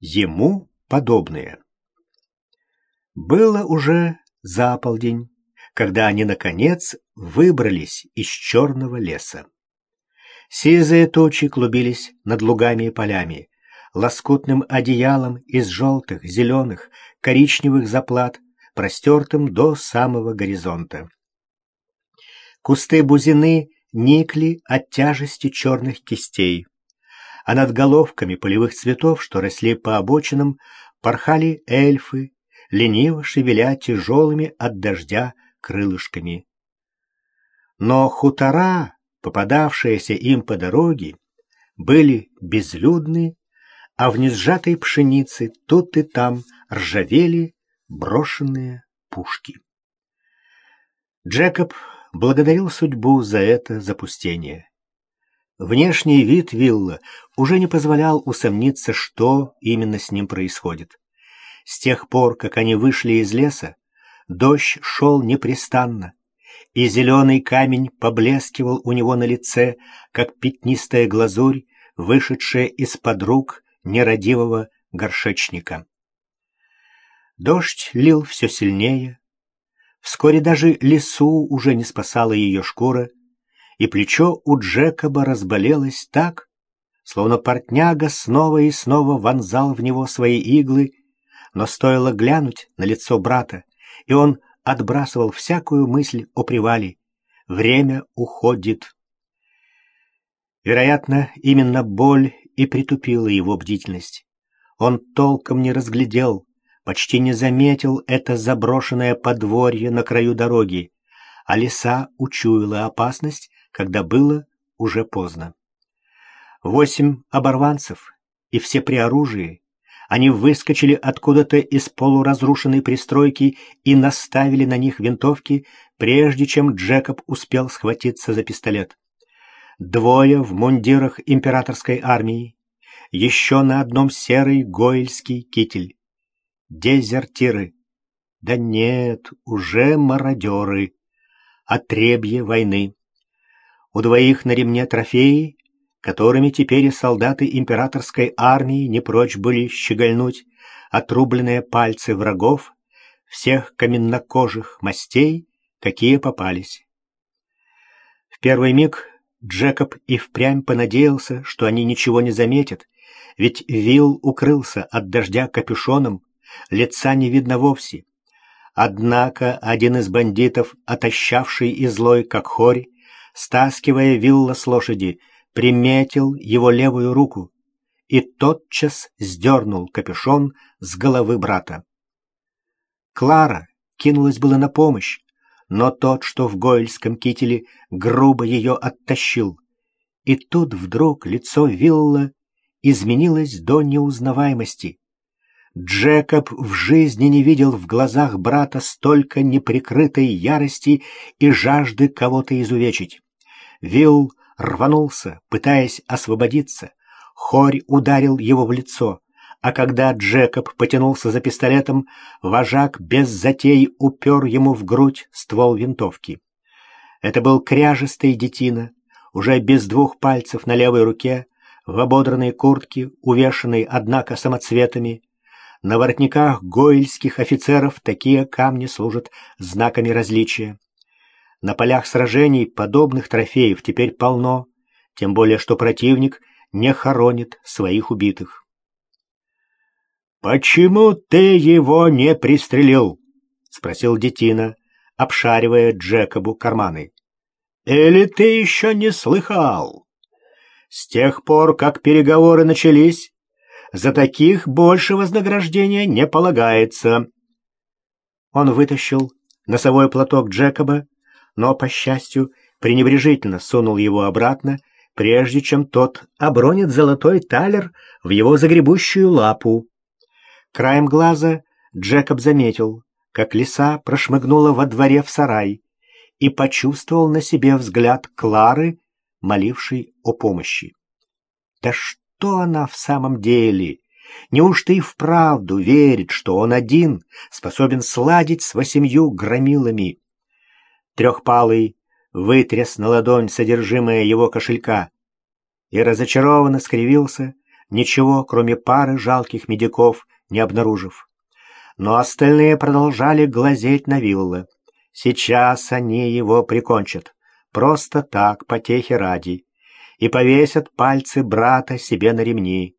ему подобные. Было уже за полдень, когда они, наконец, выбрались из черного леса. Сизые тучи клубились над лугами и полями, лоскутным одеялом из желтых, зеленых, коричневых заплат, простертым до самого горизонта. Кусты бузины никли от тяжести черных кистей а над головками полевых цветов, что росли по обочинам, порхали эльфы, лениво шевеля тяжелыми от дождя крылышками. Но хутора, попадавшиеся им по дороге, были безлюдны, а в несжатой пшенице тут и там ржавели брошенные пушки. Джекоб благодарил судьбу за это запустение. Внешний вид вилла уже не позволял усомниться, что именно с ним происходит. С тех пор, как они вышли из леса, дождь шел непрестанно, и зеленый камень поблескивал у него на лице, как пятнистая глазурь, вышедшая из-под рук нерадивого горшечника. Дождь лил все сильнее. Вскоре даже лесу уже не спасала ее шкура, и плечо у Джекоба разболелось так, словно портняга снова и снова вонзал в него свои иглы, но стоило глянуть на лицо брата, и он отбрасывал всякую мысль о привале. Время уходит. Вероятно, именно боль и притупила его бдительность. Он толком не разглядел, почти не заметил это заброшенное подворье на краю дороги, а лиса учуяла опасность когда было уже поздно. Восемь оборванцев, и все при оружии, они выскочили откуда-то из полуразрушенной пристройки и наставили на них винтовки, прежде чем Джекоб успел схватиться за пистолет. Двое в мундирах императорской армии, еще на одном серый гойльский китель. Дезертиры. Да нет, уже мародеры. Отребье войны. У двоих на ремне трофеи, которыми теперь и солдаты императорской армии не прочь были щегольнуть отрубленные пальцы врагов всех каменнокожих мастей, какие попались. В первый миг Джекоб и впрямь понадеялся, что они ничего не заметят, ведь Вилл укрылся от дождя капюшоном, лица не видно вовсе. Однако один из бандитов, отощавший и злой, как хорь, стаскивая вилла с лошади, приметил его левую руку и тотчас сдернул капюшон с головы брата. Клара кинулась было на помощь, но тот, что в гойльском кителе, грубо ее оттащил. И тут вдруг лицо Вилла изменилось до неузнаваемости. Джекоб в жизни не видел в глазах брата столько неприкрытой ярости и жажды кого-то изувечить. Вилл рванулся, пытаясь освободиться. Хорь ударил его в лицо, а когда Джекоб потянулся за пистолетом, вожак без затей упер ему в грудь ствол винтовки. Это был кряжистый детина, уже без двух пальцев на левой руке, в ободранной куртке, увешанной, однако, самоцветами. На воротниках гойльских офицеров такие камни служат знаками различия. На полях сражений подобных трофеев теперь полно, тем более что противник не хоронит своих убитых. «Почему ты его не пристрелил?» — спросил Детина, обшаривая Джекобу карманы. «Или ты еще не слыхал? С тех пор, как переговоры начались, за таких больше вознаграждения не полагается». Он вытащил носовой платок Джекоба, но, по счастью, пренебрежительно сунул его обратно, прежде чем тот обронит золотой талер в его загребущую лапу. Краем глаза Джекоб заметил, как лиса прошмыгнула во дворе в сарай и почувствовал на себе взгляд Клары, молившей о помощи. Да что она в самом деле? Неужто и вправду верит, что он один способен сладить с восемью громилами? Трехпалый вытряс на ладонь содержимое его кошелька и разочарованно скривился, ничего, кроме пары жалких медиков, не обнаружив. Но остальные продолжали глазеть на Вилла. Сейчас они его прикончат. Просто так, потехи ради. И повесят пальцы брата себе на ремни.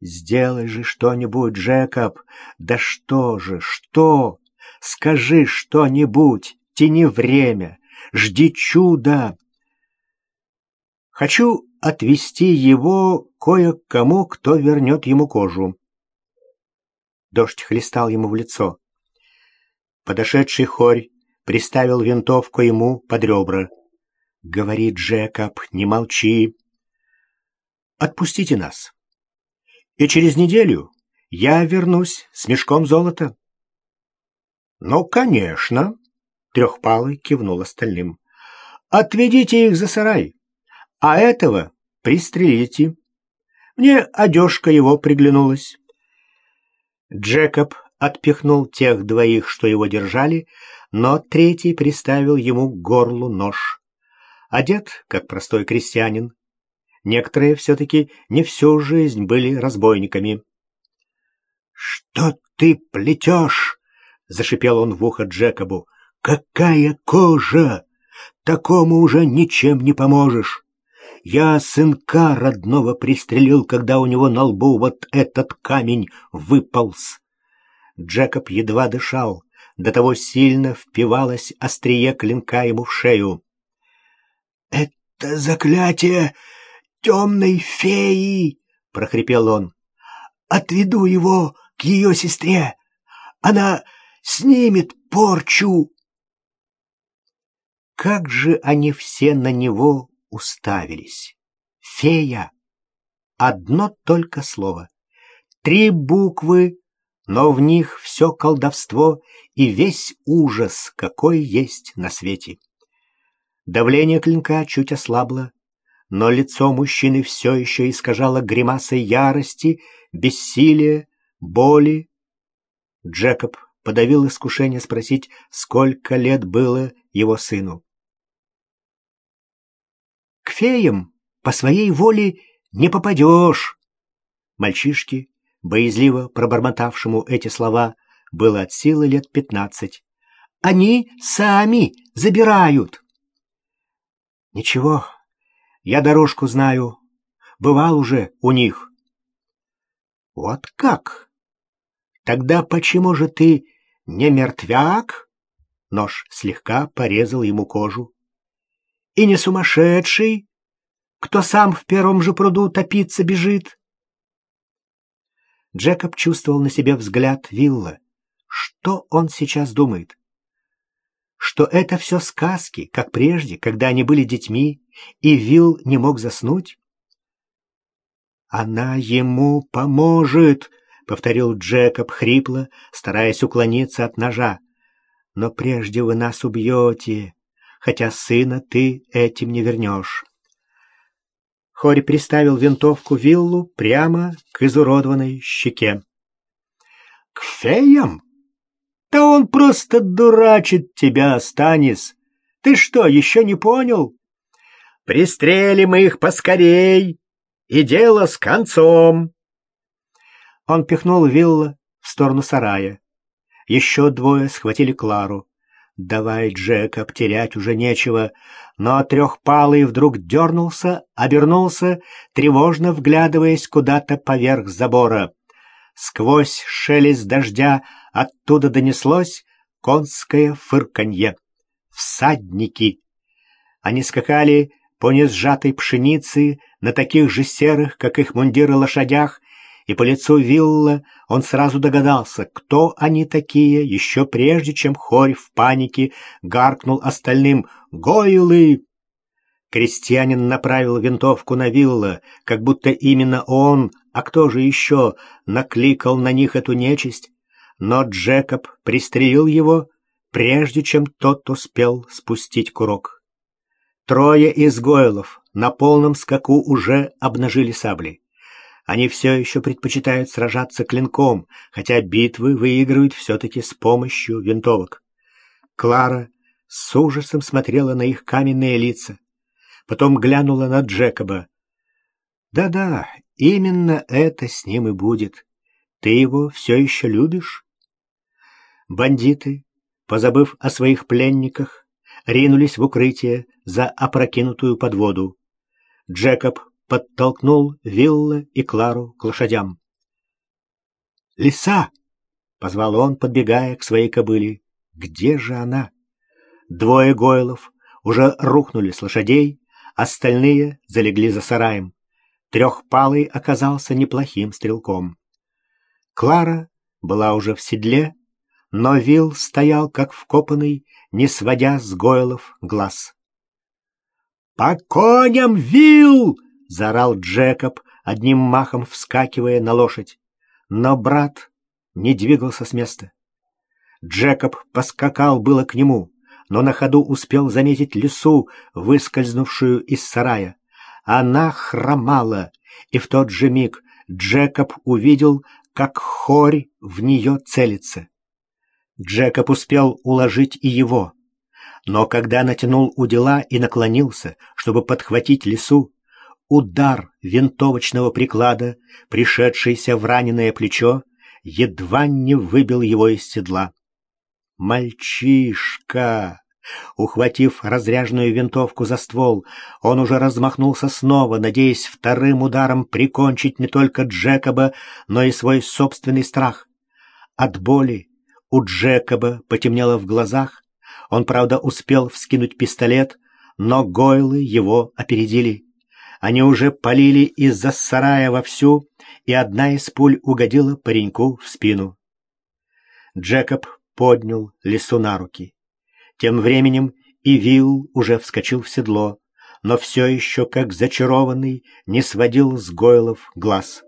«Сделай же что-нибудь, Джекоб! Да что же, что? Скажи что-нибудь, тяни время, жди чуда!» «Хочу отвести его кое-кому, кто вернет ему кожу». Дождь хлестал ему в лицо. Подошедший хорь приставил винтовку ему под ребра. «Говори, Джекоб, не молчи!» «Отпустите нас!» и через неделю я вернусь с мешком золота. — Ну, конечно, — Трехпалый кивнул остальным. — Отведите их за сарай, а этого пристрелите. Мне одежка его приглянулась. Джекоб отпихнул тех двоих, что его держали, но третий приставил ему к горлу нож. Одет, как простой крестьянин, Некоторые все-таки не всю жизнь были разбойниками. «Что ты плетешь?» — зашипел он в ухо Джекобу. «Какая кожа! Такому уже ничем не поможешь. Я сынка родного пристрелил, когда у него на лбу вот этот камень выполз». Джекоб едва дышал, до того сильно впивалось острие клинка ему в шею. «Это заклятие темной феи!» — прохрипел он. «Отведу его к ее сестре! Она снимет порчу!» Как же они все на него уставились! Фея! Одно только слово. Три буквы, но в них все колдовство и весь ужас, какой есть на свете. Давление клинка чуть ослабло, но лицо мужчины все еще искажало гримасой ярости, бессилия, боли. Джекоб подавил искушение спросить, сколько лет было его сыну. «К феям по своей воле не попадешь!» Мальчишке, боязливо пробормотавшему эти слова, было от силы лет пятнадцать. «Они сами забирают!» «Ничего, я дорожку знаю. Бывал уже у них. Вот как? Тогда почему же ты не мертвяк? Нож слегка порезал ему кожу. И не сумасшедший, кто сам в первом же пруду топиться бежит? Джекоб чувствовал на себе взгляд Вилла. Что он сейчас думает? Что это все сказки, как прежде, когда они были детьми, и Вил не мог заснуть? «Она ему поможет!» — повторил Джекоб хрипло, стараясь уклониться от ножа. «Но прежде вы нас убьете, хотя сына ты этим не вернешь». Хори приставил винтовку Виллу прямо к изуродованной щеке. «К феям? Да он просто дурачит тебя, Станис! Ты что, еще не понял?» Пристрелим их поскорей, и дело с концом. Он пихнул Вилла в сторону сарая. Еще двое схватили Клару. Давай, Джек, обтерять уже нечего. Но трехпалый вдруг дернулся, обернулся, тревожно вглядываясь куда-то поверх забора. Сквозь шелест дождя оттуда донеслось конское фырканье. Всадники! Они скакали по несжатой пшенице на таких же серых, как их мундиры, лошадях, и по лицу Вилла он сразу догадался, кто они такие, еще прежде, чем Хорь в панике гаркнул остальным «Гойлы!». Крестьянин направил винтовку на Вилла, как будто именно он, а кто же еще, накликал на них эту нечисть, но Джекоб пристрелил его, прежде чем тот успел спустить курок. Трое изгойлов на полном скаку уже обнажили сабли. Они все еще предпочитают сражаться клинком, хотя битвы выигрывают все-таки с помощью винтовок. Клара с ужасом смотрела на их каменные лица. Потом глянула на Джекоба. Да-да, именно это с ним и будет. Ты его все еще любишь? Бандиты, позабыв о своих пленниках, ринулись в укрытие за опрокинутую подводу. Джекоб подтолкнул Вилла и Клару к лошадям. «Лиса!» — позвал он, подбегая к своей кобыле. «Где же она?» Двое гойлов уже рухнули с лошадей, остальные залегли за сараем. Трехпалый оказался неплохим стрелком. Клара была уже в седле, но Вил стоял как вкопанный, не сводя с гойлов глаз. «По коням, Вил!» — заорал Джекоб, одним махом вскакивая на лошадь. Но брат не двигался с места. Джекоб поскакал было к нему, но на ходу успел заметить лису, выскользнувшую из сарая. Она хромала, и в тот же миг Джекоб увидел, как хорь в нее целится. Джекоб успел уложить и его. Но когда натянул удила и наклонился, чтобы подхватить лису, удар винтовочного приклада, пришедшийся в раненое плечо, едва не выбил его из седла. «Мальчишка!» Ухватив разряженную винтовку за ствол, он уже размахнулся снова, надеясь вторым ударом прикончить не только Джекоба, но и свой собственный страх. От боли у Джекоба потемнело в глазах. Он, правда, успел вскинуть пистолет, но гойлы его опередили. Они уже полили из-за сарая вовсю, и одна из пуль угодила пареньку в спину. Джекоб поднял лису на руки. Тем временем и Вилл уже вскочил в седло, но все еще, как зачарованный, не сводил с Гойлов глаз.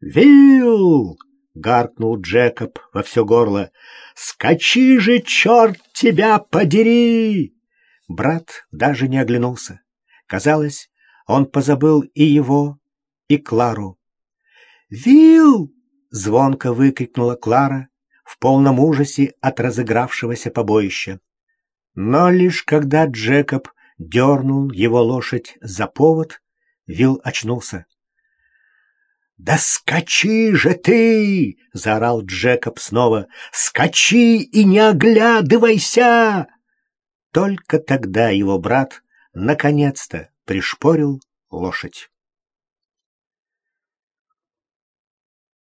«Вилл!» — гаркнул Джекоб во все горло. «Скачи же, черт тебя подери!» Брат даже не оглянулся. Казалось, он позабыл и его, и Клару. «Вилл!» — звонко выкрикнула Клара в полном ужасе от разыгравшегося побоища. Но лишь когда Джекоб дернул его лошадь за повод, Вилл очнулся. «Да скачи же ты!» — заорал Джекоб снова. «Скачи и не оглядывайся!» Только тогда его брат наконец-то пришпорил лошадь.